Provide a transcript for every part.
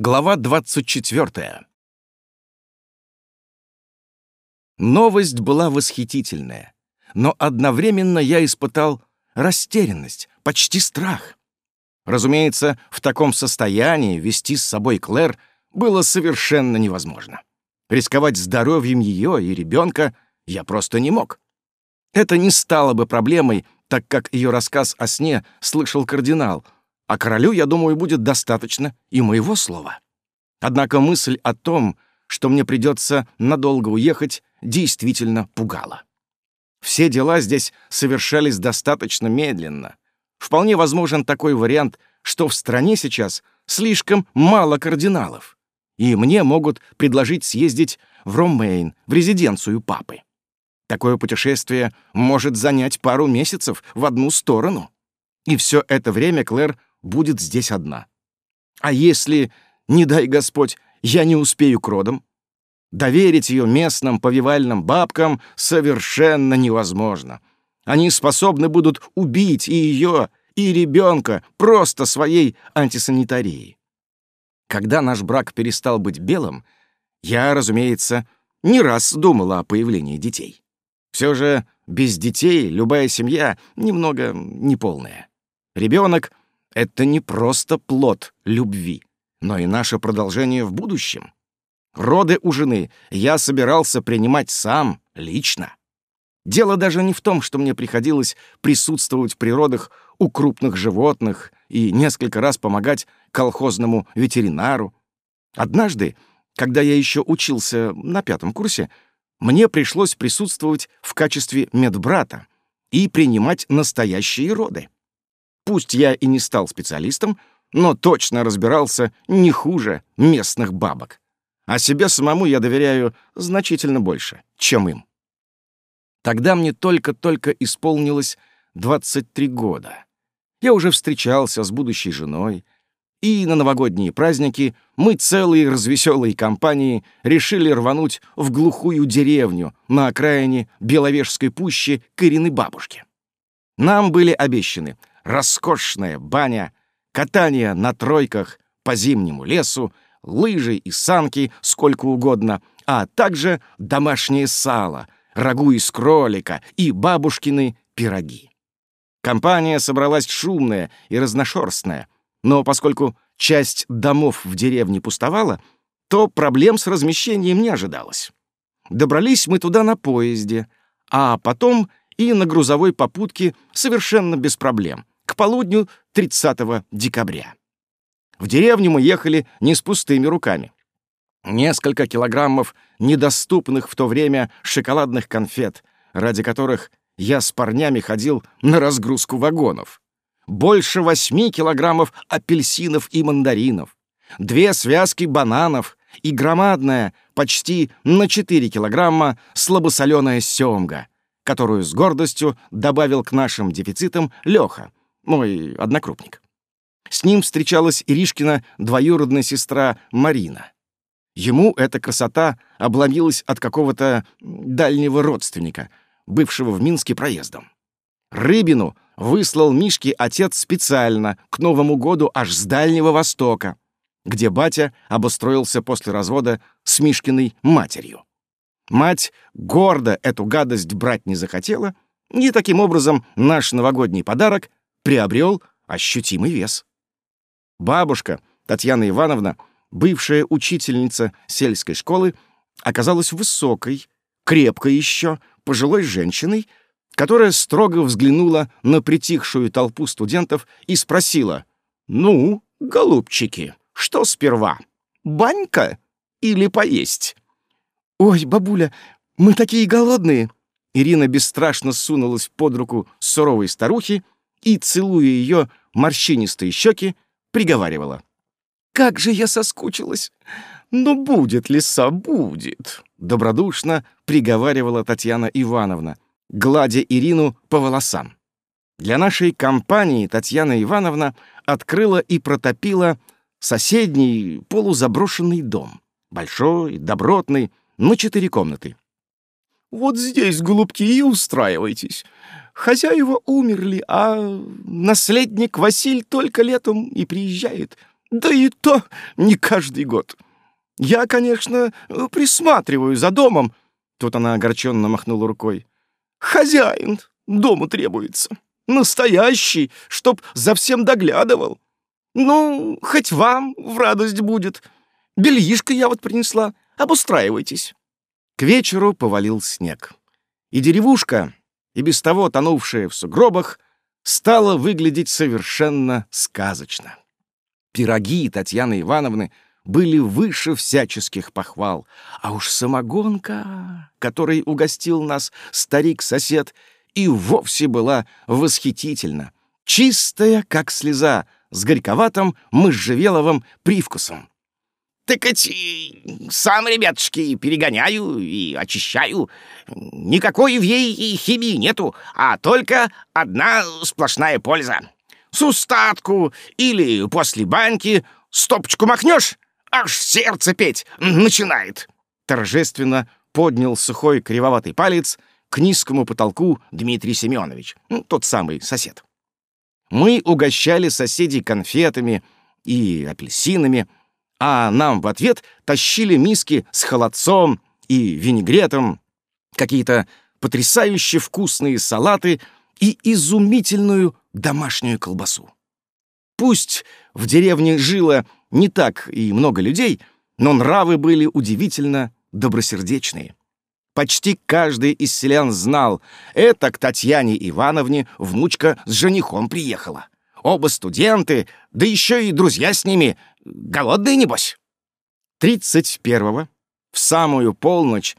Глава 24. Новость была восхитительная, но одновременно я испытал растерянность, почти страх. Разумеется, в таком состоянии вести с собой Клэр было совершенно невозможно. Рисковать здоровьем ее и ребенка я просто не мог. Это не стало бы проблемой, так как ее рассказ о сне слышал кардинал — а королю, я думаю, будет достаточно и моего слова. Однако мысль о том, что мне придется надолго уехать, действительно пугала. Все дела здесь совершались достаточно медленно. Вполне возможен такой вариант, что в стране сейчас слишком мало кардиналов, и мне могут предложить съездить в Ромейн, в резиденцию папы. Такое путешествие может занять пару месяцев в одну сторону. И все это время Клэр будет здесь одна. А если, не дай Господь, я не успею к родам? Доверить ее местным повивальным бабкам совершенно невозможно. Они способны будут убить и ее, и ребенка просто своей антисанитарией. Когда наш брак перестал быть белым, я, разумеется, не раз думала о появлении детей. Все же без детей любая семья немного неполная. Ребенок это не просто плод любви, но и наше продолжение в будущем. Роды у жены я собирался принимать сам, лично. Дело даже не в том, что мне приходилось присутствовать в природах у крупных животных и несколько раз помогать колхозному ветеринару. Однажды, когда я еще учился на пятом курсе, мне пришлось присутствовать в качестве медбрата и принимать настоящие роды. Пусть я и не стал специалистом, но точно разбирался не хуже местных бабок. А себе самому я доверяю значительно больше, чем им. Тогда мне только-только исполнилось 23 года. Я уже встречался с будущей женой, и на новогодние праздники мы целые развеселые компании решили рвануть в глухую деревню на окраине Беловежской пущи к Ириной бабушке. Нам были обещаны роскошная баня, катание на тройках по зимнему лесу, лыжи и санки сколько угодно, а также домашнее сало, рагу из кролика и бабушкины пироги. Компания собралась шумная и разношерстная, но поскольку часть домов в деревне пустовала, то проблем с размещением не ожидалось. Добрались мы туда на поезде, а потом и на грузовой попутке совершенно без проблем, полудню 30 декабря. В деревню мы ехали не с пустыми руками. Несколько килограммов недоступных в то время шоколадных конфет, ради которых я с парнями ходил на разгрузку вагонов. Больше восьми килограммов апельсинов и мандаринов. Две связки бананов и громадная, почти на 4 килограмма, слабосоленая семга, которую с гордостью добавил к нашим дефицитам Леха, мой однокрупник. С ним встречалась Иришкина двоюродная сестра Марина. Ему эта красота обломилась от какого-то дальнего родственника, бывшего в Минске проездом. Рыбину выслал Мишке отец специально к Новому году аж с Дальнего Востока, где батя обустроился после развода с Мишкиной матерью. Мать гордо эту гадость брать не захотела, и таким образом наш новогодний подарок приобрел ощутимый вес. Бабушка, Татьяна Ивановна, бывшая учительница сельской школы, оказалась высокой, крепкой еще, пожилой женщиной, которая строго взглянула на притихшую толпу студентов и спросила, «Ну, голубчики, что сперва, банька или поесть?» «Ой, бабуля, мы такие голодные!» Ирина бесстрашно сунулась под руку суровой старухи и, целуя ее морщинистые щеки, приговаривала. «Как же я соскучилась! Но будет, лиса, будет!» Добродушно приговаривала Татьяна Ивановна, гладя Ирину по волосам. Для нашей компании Татьяна Ивановна открыла и протопила соседний полузаброшенный дом. Большой, добротный, на четыре комнаты. «Вот здесь, голубки, и устраивайтесь. Хозяева умерли, а наследник Василь только летом и приезжает. Да и то не каждый год. Я, конечно, присматриваю за домом. Тут она огорченно махнула рукой. Хозяин дому требуется. Настоящий, чтоб за всем доглядывал. Ну, хоть вам в радость будет. Бельишко я вот принесла. Обустраивайтесь. К вечеру повалил снег. И деревушка, и без того тонувшая в сугробах, стала выглядеть совершенно сказочно. Пироги Татьяны Ивановны были выше всяческих похвал, а уж самогонка, которой угостил нас старик-сосед, и вовсе была восхитительна, чистая, как слеза, с горьковатым можжевеловым привкусом. «Так ведь сам, ребятушки, перегоняю и очищаю. Никакой в ей химии нету, а только одна сплошная польза. С устатку или после баньки стопочку махнешь, аж сердце петь начинает». Торжественно поднял сухой кривоватый палец к низкому потолку Дмитрий Семенович, тот самый сосед. Мы угощали соседей конфетами и апельсинами, а нам в ответ тащили миски с холодцом и винегретом, какие-то потрясающе вкусные салаты и изумительную домашнюю колбасу. Пусть в деревне жило не так и много людей, но нравы были удивительно добросердечные. Почти каждый из селян знал, это к Татьяне Ивановне внучка с женихом приехала. Оба студенты, да еще и друзья с ними. Голодные, небось? Тридцать первого, в самую полночь,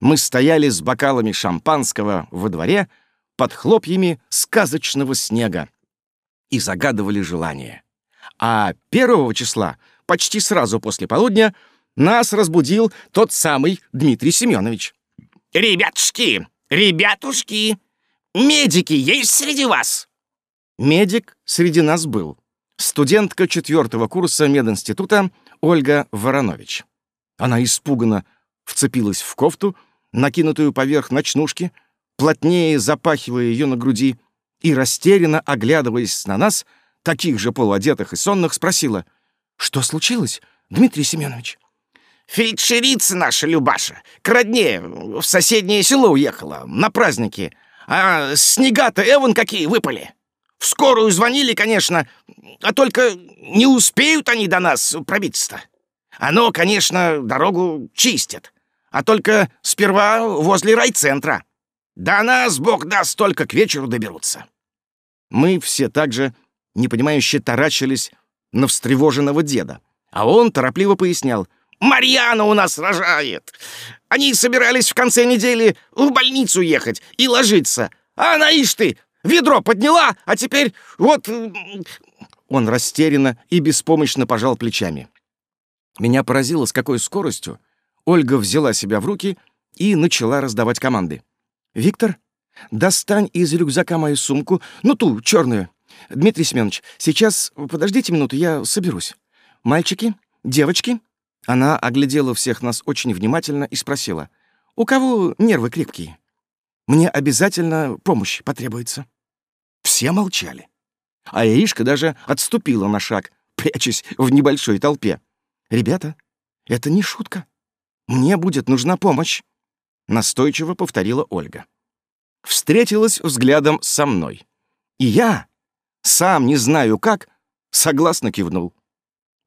мы стояли с бокалами шампанского во дворе под хлопьями сказочного снега и загадывали желание. А первого числа, почти сразу после полудня, нас разбудил тот самый Дмитрий Семенович. «Ребятушки! Ребятушки! Медики есть среди вас?» Медик среди нас был. Студентка четвертого курса мединститута Ольга Воронович. Она испуганно вцепилась в кофту, накинутую поверх ночнушки, плотнее запахивая ее на груди, и, растерянно оглядываясь на нас, таких же полуодетых и сонных, спросила, «Что случилось, Дмитрий Семенович?» Фельдшерица наша, Любаша, к родне в соседнее село уехала на праздники. А снега-то эван какие выпали. В скорую звонили, конечно, а только не успеют они до нас пробиться-то. Оно, конечно, дорогу чистят, а только сперва возле райцентра. До нас, бог даст, только к вечеру доберутся. Мы все также, непонимающе, таращились на встревоженного деда, а он торопливо пояснял — Марьяна у нас рожает. Они собирались в конце недели в больницу ехать и ложиться. А она, ишь ты, ведро подняла, а теперь вот...» Он растерянно и беспомощно пожал плечами. Меня поразило, с какой скоростью Ольга взяла себя в руки и начала раздавать команды. «Виктор, достань из рюкзака мою сумку, ну ту, черную. Дмитрий Семенович, сейчас подождите минуту, я соберусь. Мальчики, девочки, она оглядела всех нас очень внимательно и спросила, «У кого нервы крепкие? Мне обязательно помощь потребуется». Все молчали. А Иришка даже отступила на шаг, прячась в небольшой толпе. «Ребята, это не шутка. Мне будет нужна помощь», — настойчиво повторила Ольга. Встретилась взглядом со мной. И я, сам не знаю как, согласно кивнул.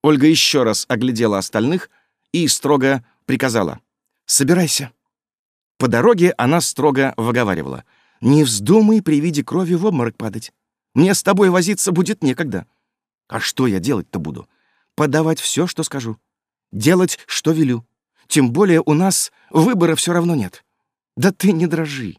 Ольга еще раз оглядела остальных и строго приказала. «Собирайся». По дороге она строго выговаривала. «Не вздумай при виде крови в обморок падать. Мне с тобой возиться будет некогда. А что я делать-то буду? Подавать все, что скажу. Делать, что велю. Тем более у нас выбора все равно нет. Да ты не дрожи.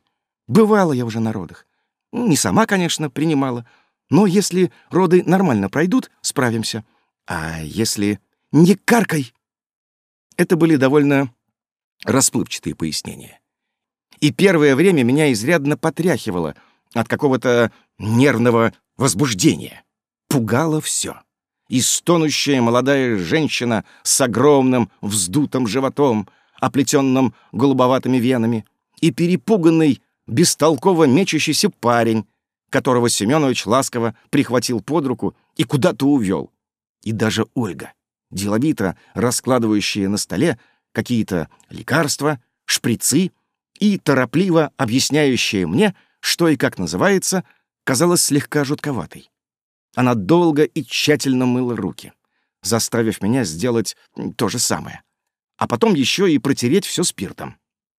Бывала я уже на родах. Не сама, конечно, принимала. Но если роды нормально пройдут, справимся. А если... Не каркай! Это были довольно расплывчатые пояснения. И первое время меня изрядно потряхивало от какого-то нервного возбуждения. Пугало все. И стонущая молодая женщина с огромным вздутым животом, оплетенным голубоватыми венами, и перепуганный, бестолково мечущийся парень, которого Семенович ласково прихватил под руку и куда-то увел И даже Ольга, деловито раскладывающая на столе какие-то лекарства, шприцы и торопливо объясняющая мне, что и как называется, казалась слегка жутковатой. Она долго и тщательно мыла руки, заставив меня сделать то же самое. А потом еще и протереть все спиртом.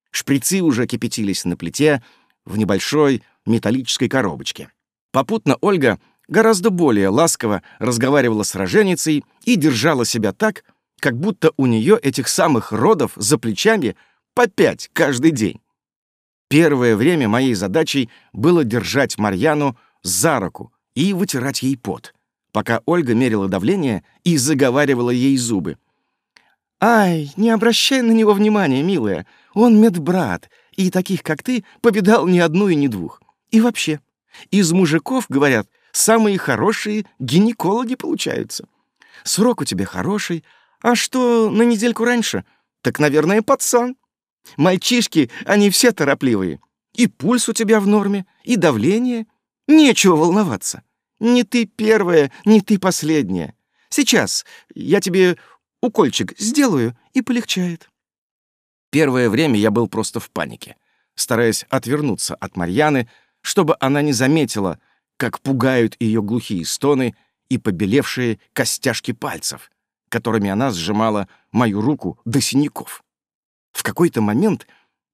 Шприцы уже кипятились на плите в небольшой металлической коробочке. Попутно Ольга гораздо более ласково разговаривала с роженицей и держала себя так, как будто у нее этих самых родов за плечами по пять каждый день. Первое время моей задачей было держать Марьяну за руку и вытирать ей пот, пока Ольга мерила давление и заговаривала ей зубы. «Ай, не обращай на него внимания, милая. Он медбрат, и таких, как ты, победал ни одну и ни двух. И вообще, из мужиков, говорят, самые хорошие гинекологи получаются. Срок у тебя хороший, а что на недельку раньше? Так, наверное, пацан. Мальчишки, они все торопливые. И пульс у тебя в норме, и давление. Нечего волноваться. Не ты первая, не ты последняя. Сейчас я тебе укольчик сделаю, и полегчает. Первое время я был просто в панике, стараясь отвернуться от Марьяны, чтобы она не заметила, как пугают ее глухие стоны и побелевшие костяшки пальцев, которыми она сжимала мою руку до синяков. В какой-то момент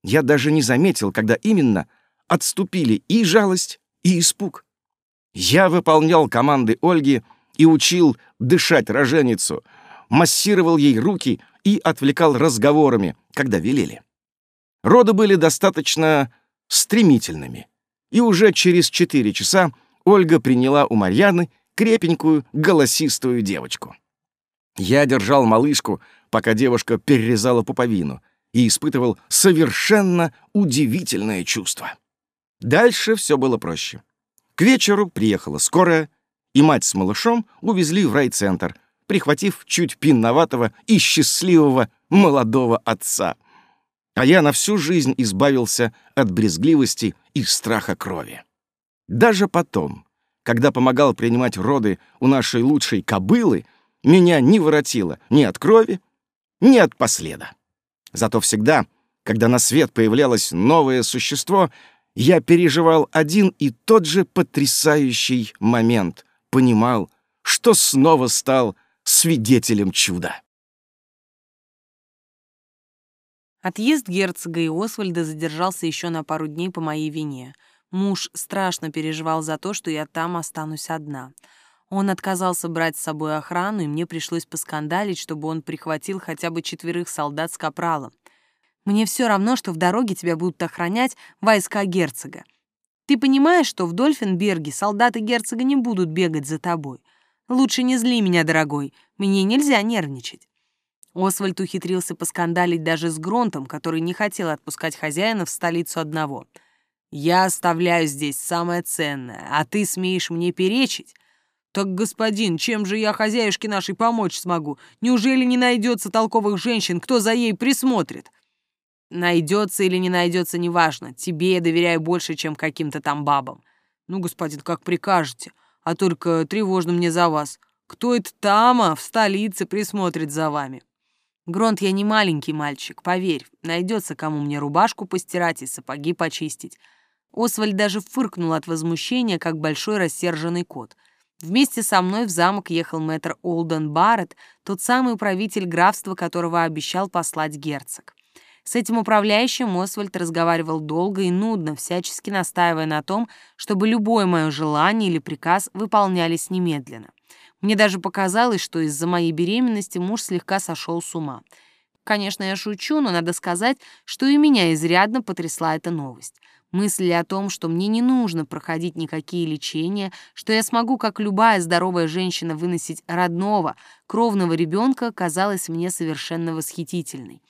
я даже не заметил, когда именно отступили и жалость, и испуг. Я выполнял команды Ольги и учил дышать роженицу, массировал ей руки и отвлекал разговорами, когда велели. Роды были достаточно стремительными, и уже через четыре часа Ольга приняла у Марьяны крепенькую, голосистую девочку. Я держал малышку, пока девушка перерезала пуповину, и испытывал совершенно удивительное чувство. Дальше все было проще. К вечеру приехала скорая, и мать с малышом увезли в райцентр, прихватив чуть пинноватого и счастливого молодого отца. А я на всю жизнь избавился от брезгливости и страха крови. Даже потом, когда помогал принимать роды у нашей лучшей кобылы, меня не воротило ни от крови, ни от последа. Зато всегда, когда на свет появлялось новое существо, я переживал один и тот же потрясающий момент, понимал, что снова стал свидетелем чуда. Отъезд герцога и Освальда задержался еще на пару дней по моей вине. Муж страшно переживал за то, что я там останусь одна. Он отказался брать с собой охрану, и мне пришлось поскандалить, чтобы он прихватил хотя бы четверых солдат с капралом. Мне все равно, что в дороге тебя будут охранять войска герцога. Ты понимаешь, что в Дольфенберге солдаты герцога не будут бегать за тобой? Лучше не зли меня, дорогой, мне нельзя нервничать. Освальд ухитрился поскандалить даже с Гронтом, который не хотел отпускать хозяина в столицу одного. «Я оставляю здесь самое ценное, а ты смеешь мне перечить? «Так, господин, чем же я хозяюшке нашей помочь смогу? Неужели не найдется толковых женщин, кто за ей присмотрит?» «Найдется или не найдется, неважно. Тебе я доверяю больше, чем каким-то там бабам. Ну, господин, как прикажете. А только тревожно мне за вас. Кто это тама в столице присмотрит за вами?» «Гронт, я не маленький мальчик, поверь. Найдется, кому мне рубашку постирать и сапоги почистить». Освальд даже фыркнул от возмущения, как большой рассерженный кот — Вместе со мной в замок ехал мэтр Олден Барретт, тот самый управитель графства, которого обещал послать герцог. С этим управляющим Освальд разговаривал долго и нудно, всячески настаивая на том, чтобы любое мое желание или приказ выполнялись немедленно. Мне даже показалось, что из-за моей беременности муж слегка сошел с ума. Конечно, я шучу, но надо сказать, что и меня изрядно потрясла эта новость. Мысли о том, что мне не нужно проходить никакие лечения, что я смогу, как любая здоровая женщина, выносить родного, кровного ребенка, казалась мне совершенно восхитительной.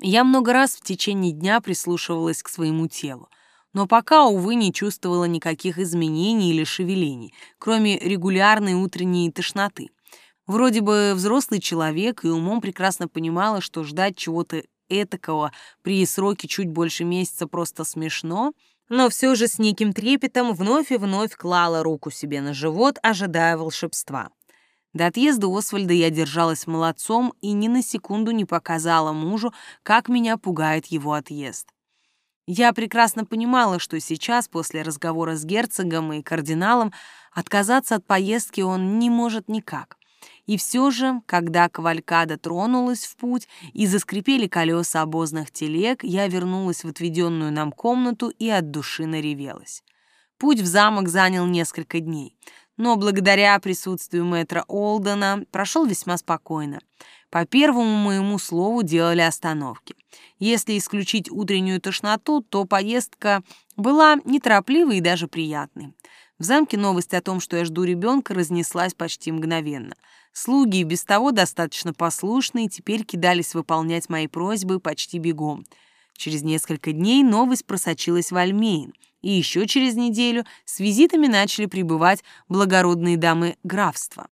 Я много раз в течение дня прислушивалась к своему телу, но пока, увы, не чувствовала никаких изменений или шевелений, кроме регулярной утренней тошноты. Вроде бы взрослый человек и умом прекрасно понимала, что ждать чего-то этакого при сроке чуть больше месяца просто смешно, но все же с неким трепетом вновь и вновь клала руку себе на живот, ожидая волшебства. До отъезда Освальда я держалась молодцом и ни на секунду не показала мужу, как меня пугает его отъезд. Я прекрасно понимала, что сейчас, после разговора с герцогом и кардиналом, отказаться от поездки он не может никак. И все же, когда кавалькада тронулась в путь и заскрипели колеса обозных телег, я вернулась в отведенную нам комнату и от души наревелась. Путь в замок занял несколько дней, но благодаря присутствию мэтра Олдена прошел весьма спокойно. По первому моему слову делали остановки. Если исключить утреннюю тошноту, то поездка была неторопливой и даже приятной. В замке новость о том, что я жду ребенка, разнеслась почти мгновенно. Слуги, без того достаточно послушные, теперь кидались выполнять мои просьбы почти бегом. Через несколько дней новость просочилась в Альмейн, и еще через неделю с визитами начали прибывать благородные дамы графства.